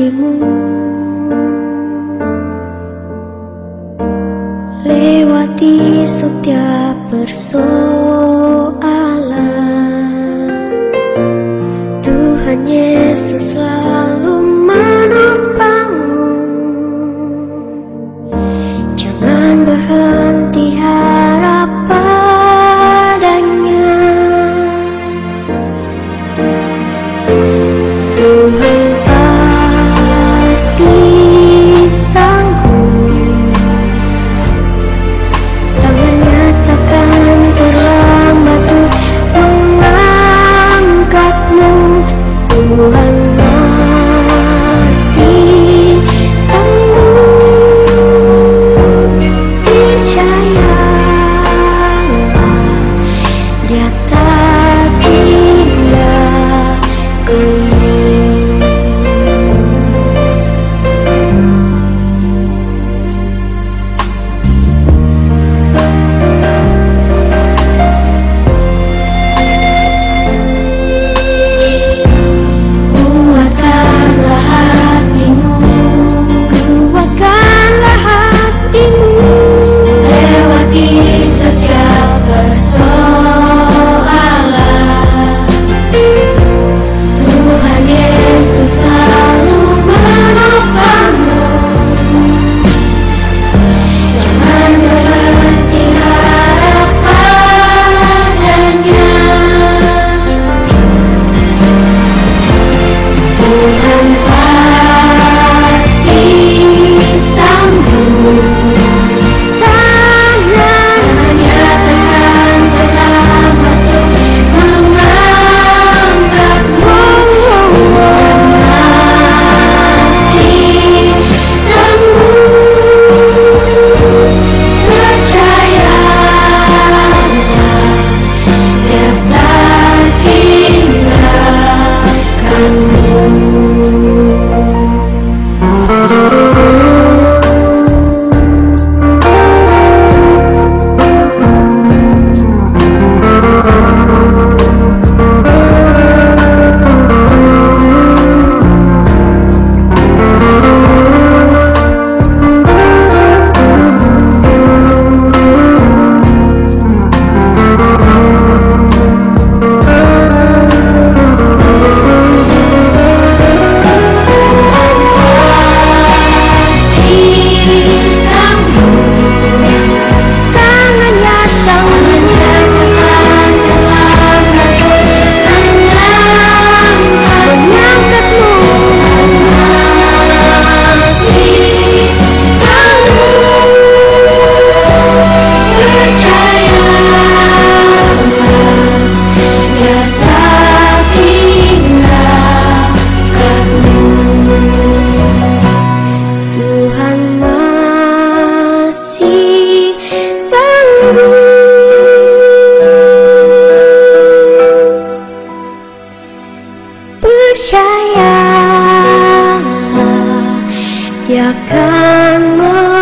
hatimu. Lewati setiap persoalan 不安 Ya kamu.